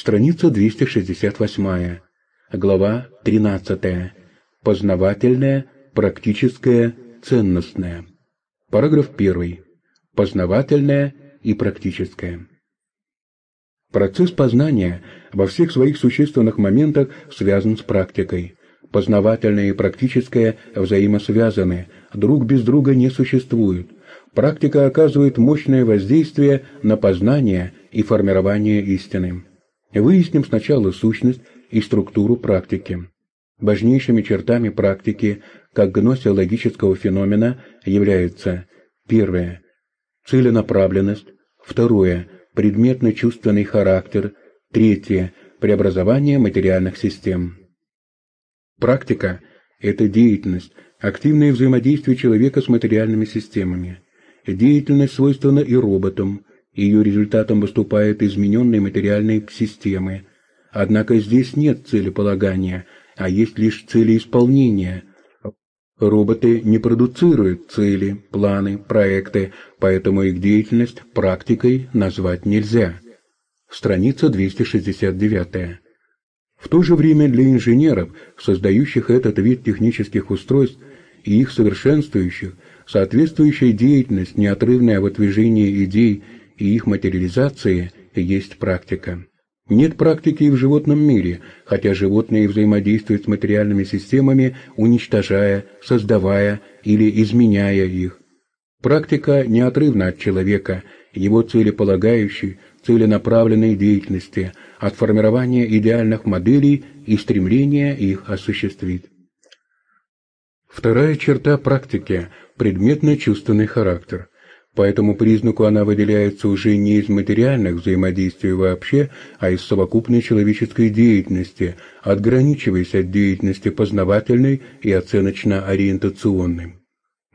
Страница 268. Глава 13. Познавательное, практическое, ценностное. Параграф 1. Познавательное и практическое. Процесс познания во всех своих существенных моментах связан с практикой. Познавательное и практическое взаимосвязаны, друг без друга не существуют. Практика оказывает мощное воздействие на познание и формирование истины. Выясним сначала сущность и структуру практики. Важнейшими чертами практики, как гносеологического феномена, являются первое – целенаправленность, второе – предметно-чувственный характер, третье – преобразование материальных систем. Практика – это деятельность, активное взаимодействие человека с материальными системами. Деятельность свойственна и роботам, ее результатом выступают измененные материальные системы. Однако здесь нет целеполагания, а есть лишь целеисполнения. Роботы не продуцируют цели, планы, проекты, поэтому их деятельность практикой назвать нельзя. Страница 269. В то же время для инженеров, создающих этот вид технических устройств и их совершенствующих, соответствующая деятельность, неотрывное выдвижение идей и их материализации есть практика. Нет практики и в животном мире, хотя животные взаимодействуют с материальными системами, уничтожая, создавая или изменяя их. Практика неотрывна от человека, его целеполагающей, целенаправленной деятельности, от формирования идеальных моделей и стремления их осуществить. Вторая черта практики – предметно-чувственный характер. По этому признаку она выделяется уже не из материальных взаимодействий вообще, а из совокупной человеческой деятельности, отграничиваясь от деятельности познавательной и оценочно-ориентационной.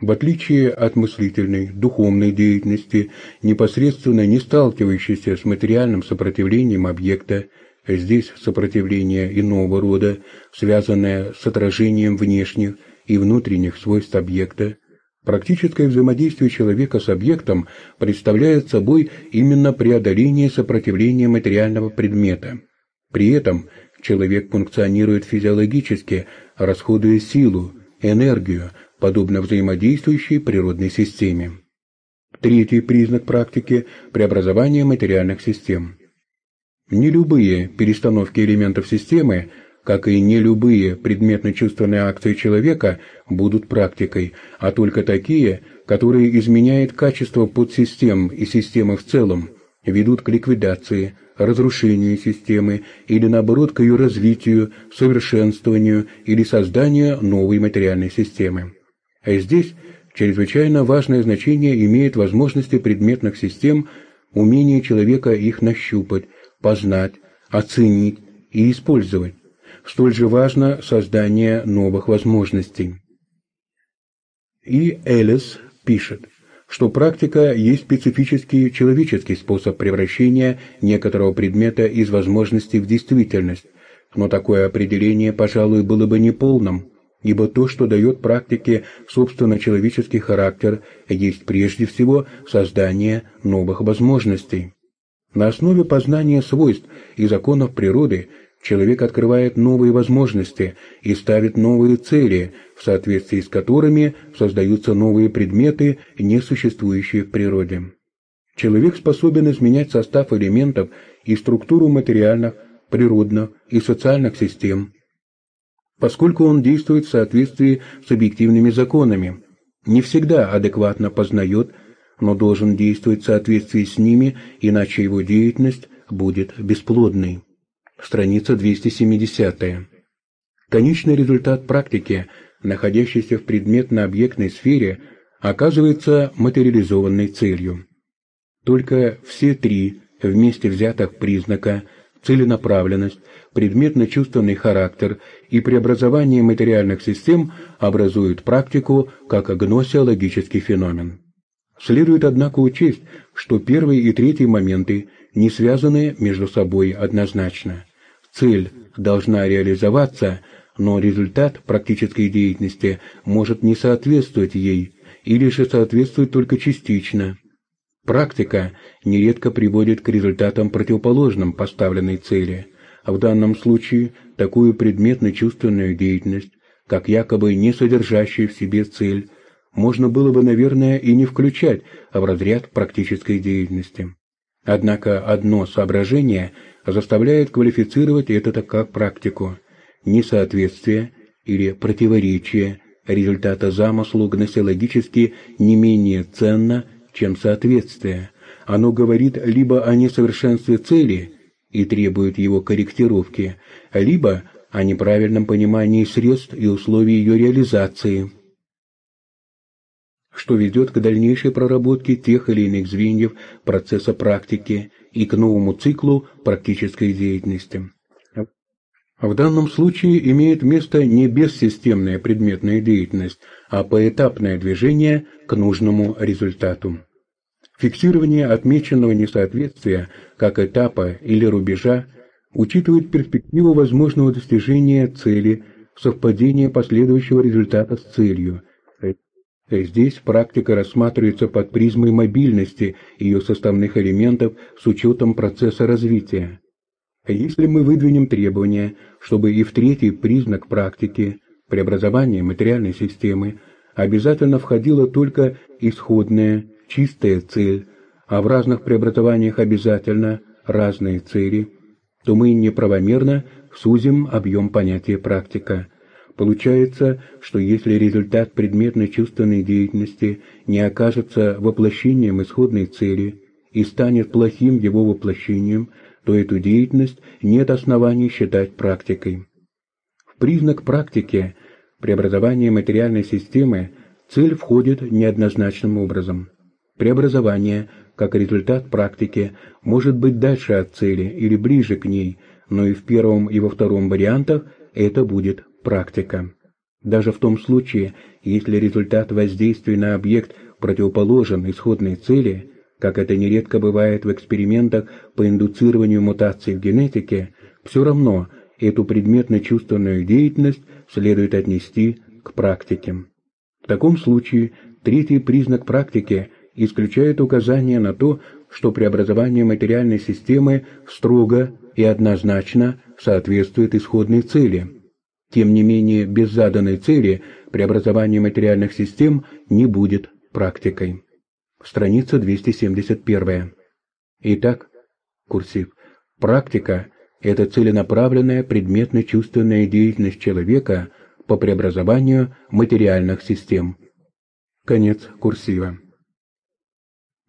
В отличие от мыслительной, духовной деятельности, непосредственно не сталкивающейся с материальным сопротивлением объекта, здесь сопротивление иного рода, связанное с отражением внешних и внутренних свойств объекта, Практическое взаимодействие человека с объектом представляет собой именно преодоление сопротивления материального предмета. При этом человек функционирует физиологически, расходуя силу, энергию, подобно взаимодействующей природной системе. Третий признак практики – преобразование материальных систем. Не любые перестановки элементов системы – как и не любые предметно-чувственные акции человека будут практикой, а только такие, которые изменяют качество подсистем и системы в целом, ведут к ликвидации, разрушению системы или наоборот к ее развитию, совершенствованию или созданию новой материальной системы. А здесь чрезвычайно важное значение имеет возможности предметных систем, умение человека их нащупать, познать, оценить и использовать столь же важно создание новых возможностей. И Элис пишет, что практика есть специфический человеческий способ превращения некоторого предмета из возможности в действительность, но такое определение, пожалуй, было бы неполным, ибо то, что дает практике собственно человеческий характер, есть прежде всего создание новых возможностей. На основе познания свойств и законов природы – человек открывает новые возможности и ставит новые цели, в соответствии с которыми создаются новые предметы, не существующие в природе. Человек способен изменять состав элементов и структуру материальных, природных и социальных систем, поскольку он действует в соответствии с объективными законами, не всегда адекватно познает, но должен действовать в соответствии с ними, иначе его деятельность будет бесплодной страница 270. Конечный результат практики, находящийся в предметно-объектной сфере, оказывается материализованной целью. Только все три вместе взятых признака целенаправленность, предметно-чувственный характер и преобразование материальных систем образуют практику как гносеологический феномен. Следует, однако, учесть, что первый и третий моменты не связаны между собой однозначно. Цель должна реализоваться, но результат практической деятельности может не соответствовать ей или же соответствовать только частично. Практика нередко приводит к результатам противоположным поставленной цели, а в данном случае такую предметно-чувственную деятельность, как якобы не содержащую в себе цель, можно было бы, наверное, и не включать в разряд практической деятельности. Однако одно соображение заставляет квалифицировать это как практику. Несоответствие или противоречие результата замыслу гносеологически не менее ценно, чем соответствие. Оно говорит либо о несовершенстве цели и требует его корректировки, либо о неправильном понимании средств и условий ее реализации, что ведет к дальнейшей проработке тех или иных звеньев процесса практики и к новому циклу практической деятельности. В данном случае имеет место не бессистемная предметная деятельность, а поэтапное движение к нужному результату. Фиксирование отмеченного несоответствия как этапа или рубежа учитывает перспективу возможного достижения цели, совпадения последующего результата с целью. Здесь практика рассматривается под призмой мобильности ее составных элементов с учетом процесса развития. Если мы выдвинем требование, чтобы и в третий признак практики, преобразование материальной системы, обязательно входила только исходная, чистая цель, а в разных преобразованиях обязательно разные цели, то мы неправомерно сузим объем понятия практика. Получается, что если результат предметно-чувственной деятельности не окажется воплощением исходной цели и станет плохим его воплощением, то эту деятельность нет оснований считать практикой. В признак практики преобразования материальной системы цель входит неоднозначным образом. Преобразование, как результат практики, может быть дальше от цели или ближе к ней, но и в первом и во втором вариантах это будет практика. Даже в том случае, если результат воздействия на объект противоположен исходной цели, как это нередко бывает в экспериментах по индуцированию мутаций в генетике, все равно эту предметно-чувственную деятельность следует отнести к практике. В таком случае третий признак практики исключает указание на то, что преобразование материальной системы строго и однозначно соответствует исходной цели. Тем не менее, без заданной цели преобразование материальных систем не будет практикой. Страница 271. Итак, курсив. Практика – это целенаправленная предметно-чувственная деятельность человека по преобразованию материальных систем. Конец курсива.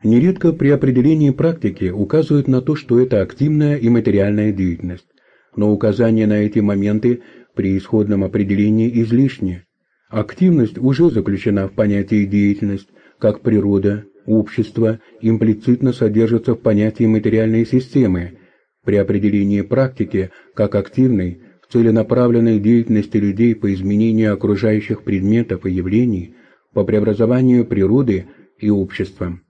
Нередко при определении практики указывают на то, что это активная и материальная деятельность, но указание на эти моменты при исходном определении излишне. Активность уже заключена в понятии деятельность, как природа, общество имплицитно содержится в понятии материальной системы. При определении практики как активной, целенаправленной деятельности людей по изменению окружающих предметов и явлений, по преобразованию природы и общества.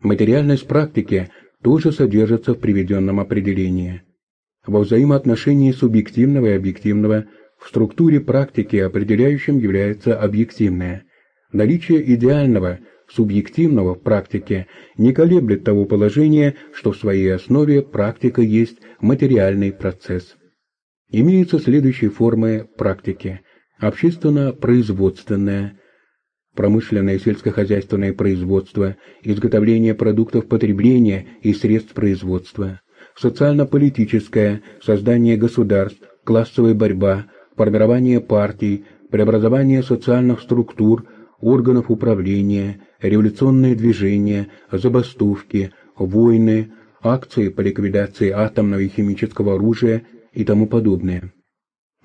Материальность практики тоже содержится в приведенном определении. Во взаимоотношении субъективного и объективного в структуре практики определяющим является объективное. Наличие идеального, субъективного в практике не колеблет того положения, что в своей основе практика есть материальный процесс. Имеются следующие формы практики. Общественно-производственная, промышленное и сельскохозяйственное производство, изготовление продуктов потребления и средств производства, социально-политическое, создание государств, классовая борьба, формирование партий, преобразование социальных структур, органов управления, революционные движения, забастовки, войны, акции по ликвидации атомного и химического оружия и тому подобное.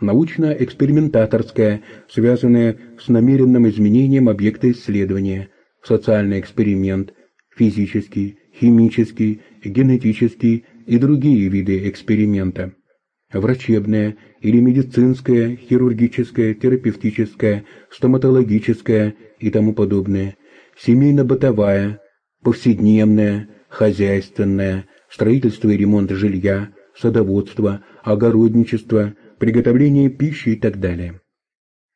Научно-экспериментаторская, связанная с намеренным изменением объекта исследования, социальный эксперимент, физический, химический, генетический и другие виды эксперимента, врачебная или медицинская, хирургическая, терапевтическая, стоматологическая и тому подобное, семейно-бытовая, повседневная, хозяйственная, строительство и ремонт жилья, садоводство, огородничество – приготовление пищи и так далее.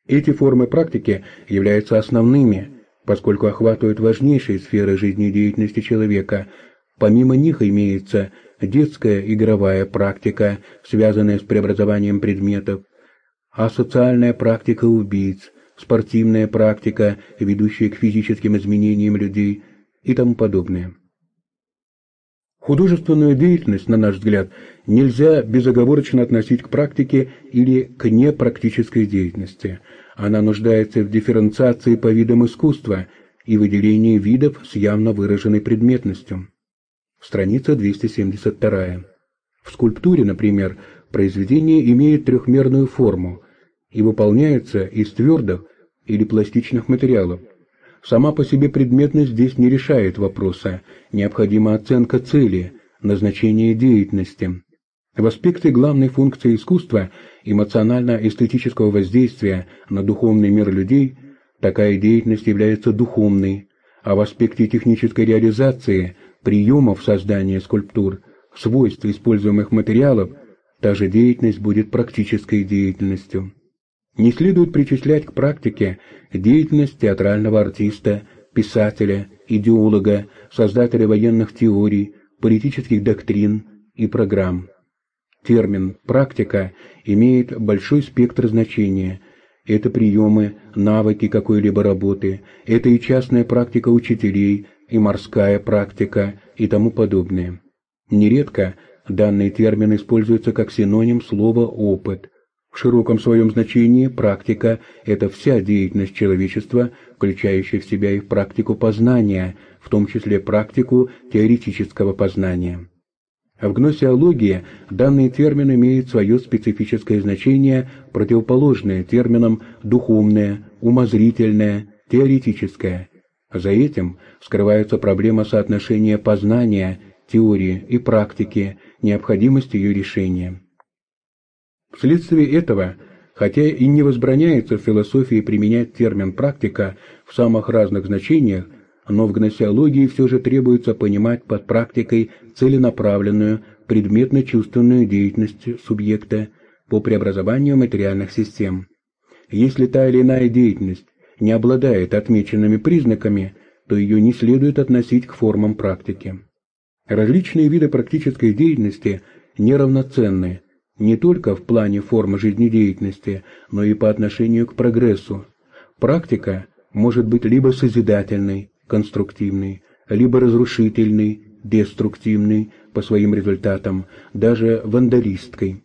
Эти формы практики являются основными, поскольку охватывают важнейшие сферы жизнедеятельности человека. Помимо них имеется детская игровая практика, связанная с преобразованием предметов, а социальная практика убийц, спортивная практика, ведущая к физическим изменениям людей и тому подобное. Художественную деятельность, на наш взгляд, нельзя безоговорочно относить к практике или к непрактической деятельности. Она нуждается в дифференциации по видам искусства и выделении видов с явно выраженной предметностью. Страница 272. В скульптуре, например, произведение имеет трехмерную форму и выполняется из твердых или пластичных материалов. Сама по себе предметность здесь не решает вопроса, необходима оценка цели, назначения деятельности. В аспекте главной функции искусства, эмоционально-эстетического воздействия на духовный мир людей, такая деятельность является духовной, а в аспекте технической реализации приемов создания скульптур, свойств используемых материалов, та же деятельность будет практической деятельностью. Не следует причислять к практике деятельность театрального артиста, писателя, идеолога, создателя военных теорий, политических доктрин и программ. Термин «практика» имеет большой спектр значения. Это приемы, навыки какой-либо работы, это и частная практика учителей, и морская практика, и тому подобное. Нередко данный термин используется как синоним слова «опыт», в широком своем значении практика – это вся деятельность человечества, включающая в себя и практику познания, в том числе практику теоретического познания. В гносеологии данный термин имеет свое специфическое значение, противоположное терминам «духовное», «умозрительное», «теоретическое». За этим скрывается проблема соотношения познания, теории и практики, необходимость ее решения. Вследствие этого, хотя и не возбраняется в философии применять термин «практика» в самых разных значениях, но в гносеологии все же требуется понимать под практикой целенаправленную, предметно-чувственную деятельность субъекта по преобразованию материальных систем. Если та или иная деятельность не обладает отмеченными признаками, то ее не следует относить к формам практики. Различные виды практической деятельности неравноценны, не только в плане формы жизнедеятельности, но и по отношению к прогрессу. Практика может быть либо созидательной, конструктивной, либо разрушительной, деструктивной по своим результатам, даже вандалисткой.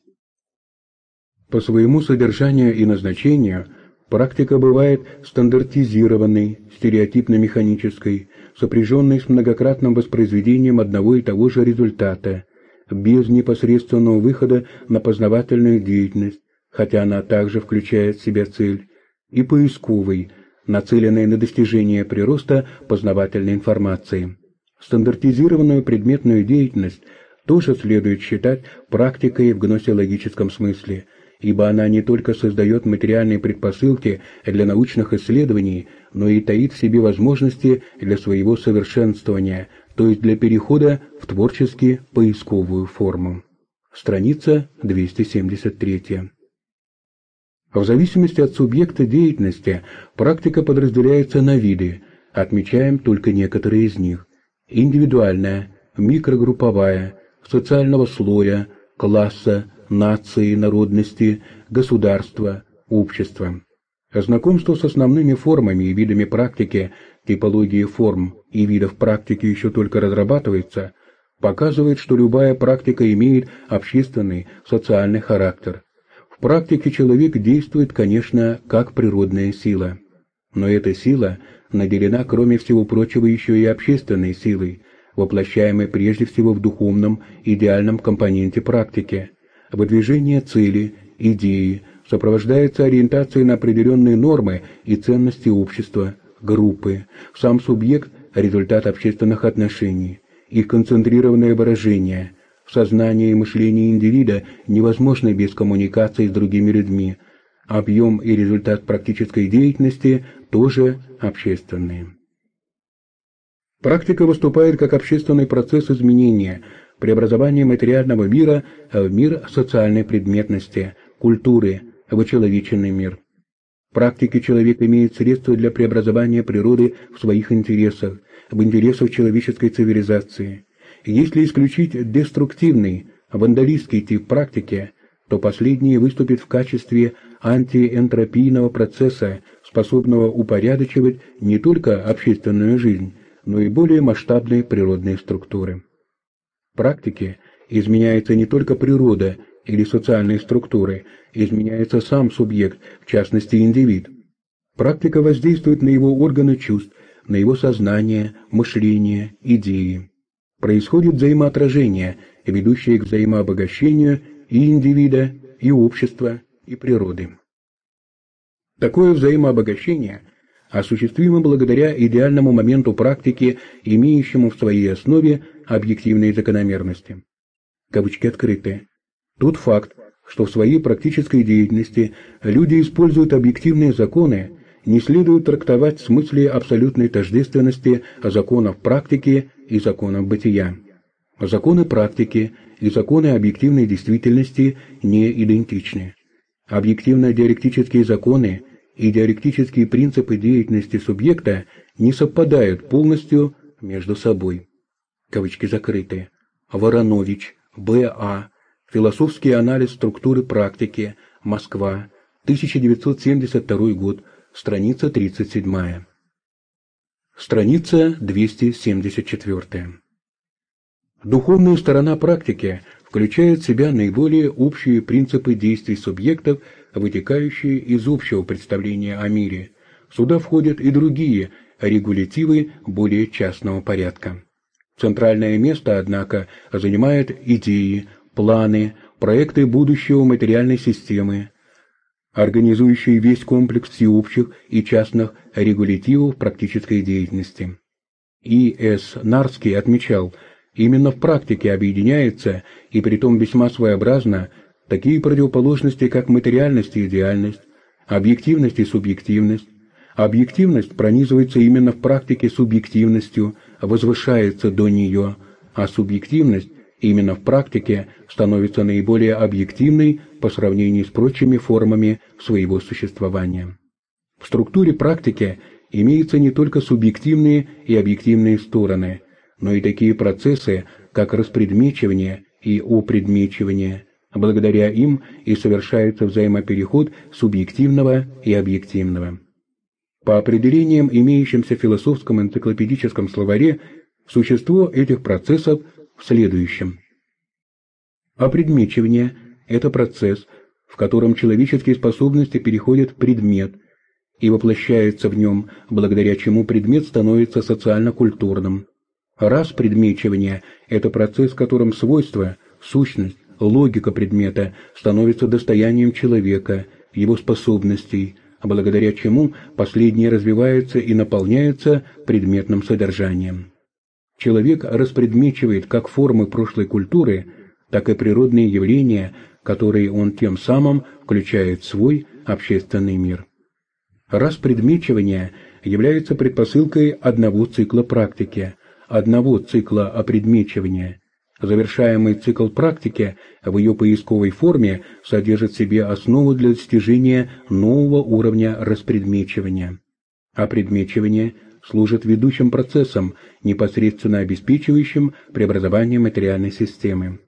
По своему содержанию и назначению практика бывает стандартизированной, стереотипно-механической, сопряженной с многократным воспроизведением одного и того же результата, без непосредственного выхода на познавательную деятельность, хотя она также включает в себя цель, и поисковой, нацеленной на достижение прироста познавательной информации. Стандартизированную предметную деятельность тоже следует считать практикой в гносеологическом смысле, ибо она не только создает материальные предпосылки для научных исследований, но и таит в себе возможности для своего совершенствования – то есть для перехода в творчески поисковую форму. Страница 273. В зависимости от субъекта деятельности практика подразделяется на виды, отмечаем только некоторые из них. Индивидуальная, микрогрупповая, социального слоя, класса, нации, народности, государства, общества. Знакомство с основными формами и видами практики типологии форм и видов практики еще только разрабатывается, показывает, что любая практика имеет общественный, социальный характер. В практике человек действует, конечно, как природная сила. Но эта сила наделена, кроме всего прочего, еще и общественной силой, воплощаемой прежде всего в духовном, идеальном компоненте практики. Выдвижение цели, идеи сопровождается ориентацией на определенные нормы и ценности общества – группы, сам субъект – результат общественных отношений, их концентрированное выражение. Сознание и мышление индивида невозможно без коммуникации с другими людьми. Объем и результат практической деятельности тоже общественные. Практика выступает как общественный процесс изменения, преобразования материального мира в мир социальной предметности, культуры, в человечный мир. В практике человек имеет средства для преобразования природы в своих интересах, в интересах человеческой цивилизации. Если исключить деструктивный, вандалистский тип практики, то последний выступит в качестве антиэнтропийного процесса, способного упорядочивать не только общественную жизнь, но и более масштабные природные структуры. Практике изменяется не только природа или социальные структуры, изменяется сам субъект, в частности индивид. Практика воздействует на его органы чувств, на его сознание, мышление, идеи. Происходит взаимоотражение, ведущее к взаимообогащению и индивида, и общества, и природы. Такое взаимообогащение осуществимо благодаря идеальному моменту практики, имеющему в своей основе объективные закономерности. Кавычки открыты. Тот факт, что в своей практической деятельности люди используют объективные законы, не следует трактовать в смысле абсолютной тождественности законов практики и законов бытия. Законы практики и законы объективной действительности не идентичны. Объективно-диалектические законы и диалектические принципы деятельности субъекта не совпадают полностью между собой. Кавычки закрыты. Воронович, Б.А. Философский анализ структуры практики. Москва. 1972 год. Страница 37. Страница 274. Духовная сторона практики включает в себя наиболее общие принципы действий субъектов, вытекающие из общего представления о мире. Сюда входят и другие регулятивы более частного порядка. Центральное место, однако, занимают идеи, планы, проекты будущего материальной системы, организующие весь комплекс всеобщих и частных регулятивов практической деятельности. И. С. Нарский отмечал, именно в практике объединяется, и притом весьма своеобразно, такие противоположности, как материальность и идеальность, объективность и субъективность. Объективность пронизывается именно в практике субъективностью, возвышается до нее, а субъективность именно в практике становится наиболее объективной по сравнению с прочими формами своего существования. В структуре практики имеются не только субъективные и объективные стороны, но и такие процессы, как распредмечивание и опредмечивание. Благодаря им и совершается взаимопереход субъективного и объективного. По определениям, имеющимся в философском энциклопедическом словаре, существо этих процессов в следующем. Опредмечивание – это процесс, в котором человеческие способности переходят в предмет и воплощаются в нем, благодаря чему предмет становится социально-культурным. Раз предмечивание – это процесс, в котором свойства, сущность, логика предмета становятся достоянием человека, его способностей, благодаря чему последние развиваются и наполняются предметным содержанием. Человек распредмечивает как формы прошлой культуры, так и природные явления, которые он тем самым включает в свой общественный мир. Распредмечивание является предпосылкой одного цикла практики, одного цикла опредмечивания. Завершаемый цикл практики в ее поисковой форме содержит в себе основу для достижения нового уровня распредмечивания. Опредмечивание – служит ведущим процессом, непосредственно обеспечивающим преобразование материальной системы.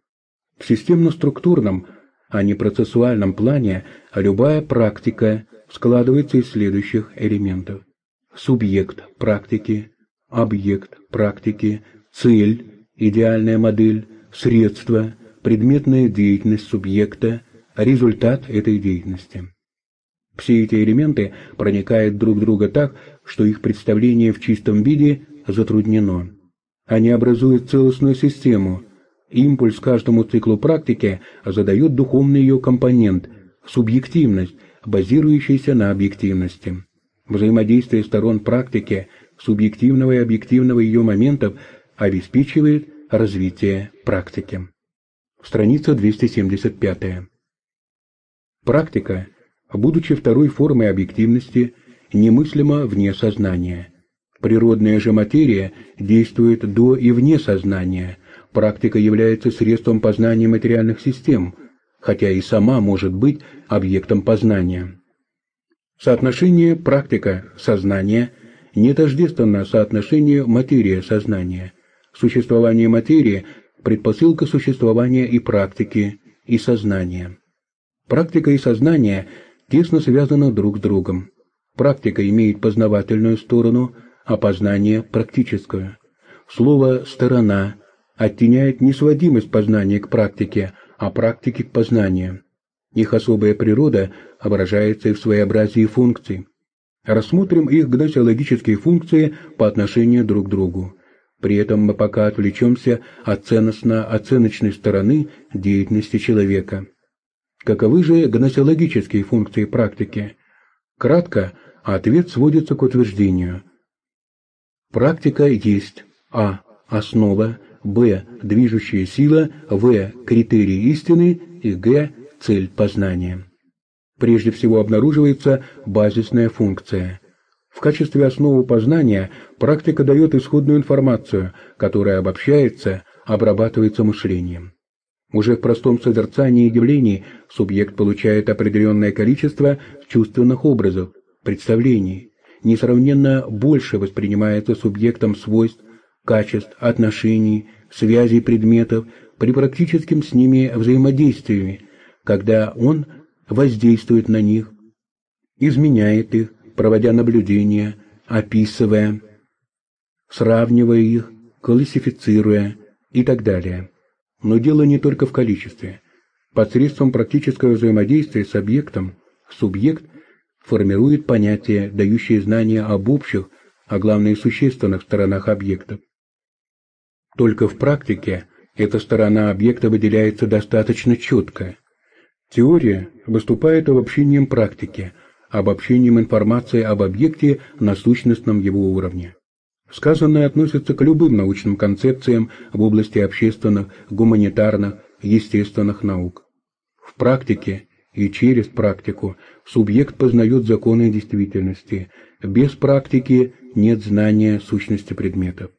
В системно-структурном, а не процессуальном плане любая практика складывается из следующих элементов. Субъект практики, объект практики, цель, идеальная модель, средство, предметная деятельность субъекта, результат этой деятельности. Все эти элементы проникают друг в друга так, что их представление в чистом виде затруднено. Они образуют целостную систему. Импульс каждому циклу практики задает духовный ее компонент – субъективность, базирующаяся на объективности. Взаимодействие сторон практики, субъективного и объективного ее моментов обеспечивает развитие практики. Страница 275. Практика – будучи второй формой объективности, немыслимо вне сознания. Природная же материя действует до и вне сознания. Практика является средством познания материальных систем, хотя и сама может быть объектом познания. Соотношение практика-сознание не тождественно соотношению материя-сознания. Существование материи – предпосылка существования и практики, и сознания. Практика и сознание тесно связаны друг с другом. Практика имеет познавательную сторону, а познание – практическую. Слово «сторона» оттеняет несводимость познания к практике, а практики к познанию. Их особая природа выражается и в своеобразии функций. Рассмотрим их гносеологические функции по отношению друг к другу. При этом мы пока отвлечемся от ценностно-оценочной стороны деятельности человека. Каковы же гносеологические функции практики? Кратко, ответ сводится к утверждению. Практика есть а. Основа, б. Движущая сила, в. Критерий истины и г цель познания. Прежде всего обнаруживается базисная функция. В качестве основы познания практика дает исходную информацию, которая обобщается, обрабатывается мышлением. Уже в простом созерцании явлений субъект получает определенное количество чувственных образов, представлений. Несравненно больше воспринимается субъектом свойств, качеств, отношений, связей предметов при практическом с ними взаимодействии, когда он воздействует на них, изменяет их, проводя наблюдения, описывая, сравнивая их, классифицируя и так далее. Но дело не только в количестве. Посредством практического взаимодействия с объектом субъект формирует понятие, дающее знания об общих, а главное существенных сторонах объектов. Только в практике эта сторона объекта выделяется достаточно четко. Теория выступает обобщением практики, обобщением информации об объекте на сущностном его уровне. Сказанное относится к любым научным концепциям в области общественных, гуманитарных, естественных наук. В практике и через практику субъект познает законы действительности. Без практики нет знания сущности предметов.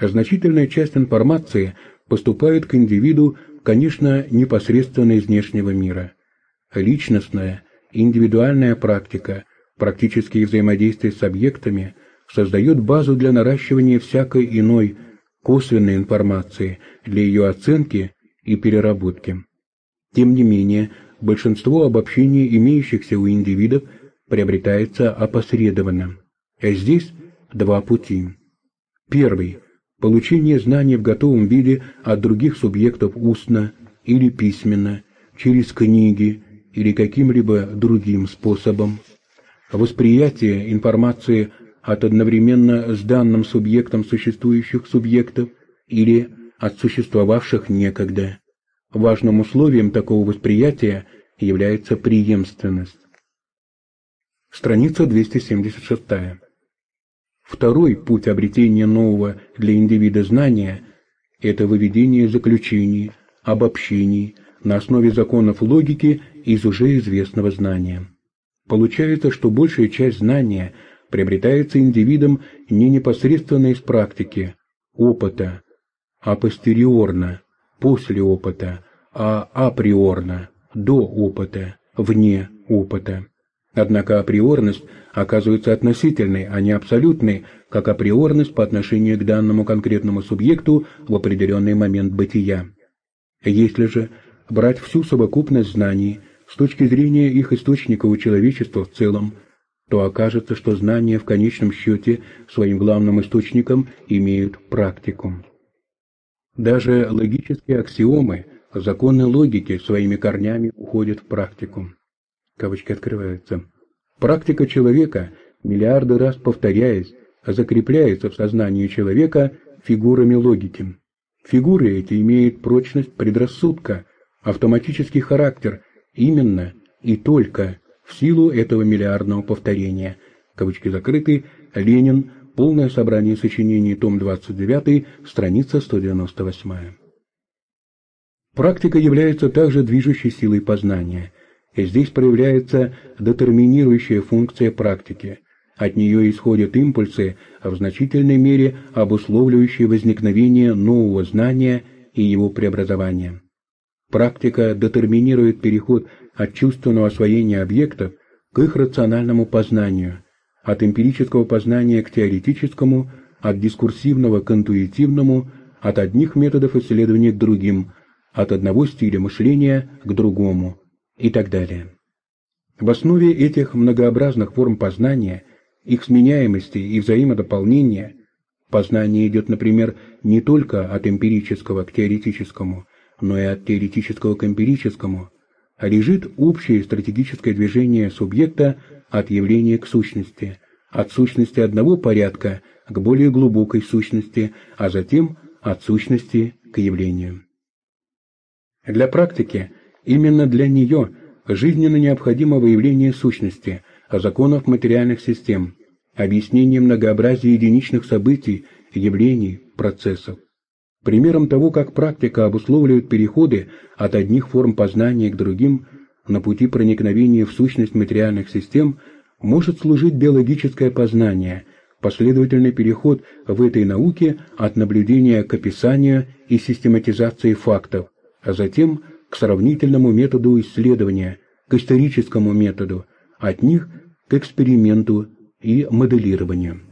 Значительная часть информации поступает к индивиду конечно, непосредственно из внешнего мира. Личностная, индивидуальная практика, практические взаимодействия с объектами создает базу для наращивания всякой иной косвенной информации, для ее оценки и переработки. Тем не менее, большинство обобщений, имеющихся у индивидов, приобретается опосредованно. А здесь два пути. Первый Получение знаний в готовом виде от других субъектов устно или письменно, через книги или каким-либо другим способом. Восприятие информации от одновременно с данным субъектом существующих субъектов или от существовавших некогда. Важным условием такого восприятия является преемственность. Страница 276. Второй путь обретения нового для индивида знания – это выведение заключений, обобщений на основе законов логики из уже известного знания. Получается, что большая часть знания приобретается индивидом не непосредственно из практики, опыта, а постериорно, после опыта, а априорно, до опыта, вне опыта. Однако априорность оказывается относительной, а не абсолютной, как априорность по отношению к данному конкретному субъекту в определенный момент бытия. Если же брать всю совокупность знаний с точки зрения их источника у человечества в целом, то окажется, что знания в конечном счете своим главным источником имеют практику. Даже логические аксиомы, законы логики своими корнями уходят в практику кавычки открываются. Практика человека, миллиарды раз повторяясь, закрепляется в сознании человека фигурами логики. Фигуры эти имеют прочность предрассудка, автоматический характер, именно и только в силу этого миллиардного повторения. Кавычки закрыты. Ленин. Полное собрание сочинений. Том 29. Страница 198. Практика является также движущей силой познания – и здесь проявляется детерминирующая функция практики. От нее исходят импульсы, в значительной мере обусловливающие возникновение нового знания и его преобразование. Практика детерминирует переход от чувственного освоения объектов к их рациональному познанию, от эмпирического познания к теоретическому, от дискурсивного к интуитивному, от одних методов исследования к другим, от одного стиля мышления к другому и так далее. В основе этих многообразных форм познания, их сменяемости и взаимодополнения, познание идет, например, не только от эмпирического к теоретическому, но и от теоретического к эмпирическому, а лежит общее стратегическое движение субъекта от явления к сущности, от сущности одного порядка к более глубокой сущности, а затем от сущности к явлению. Для практики, именно для нее, жизненно необходимо выявление сущности, законов материальных систем, объяснение многообразия единичных событий, явлений, процессов. Примером того, как практика обусловливает переходы от одних форм познания к другим на пути проникновения в сущность материальных систем, может служить биологическое познание, последовательный переход в этой науке от наблюдения к описанию и систематизации фактов, а затем к сравнительному методу исследования, к историческому методу, от них к эксперименту и моделированию.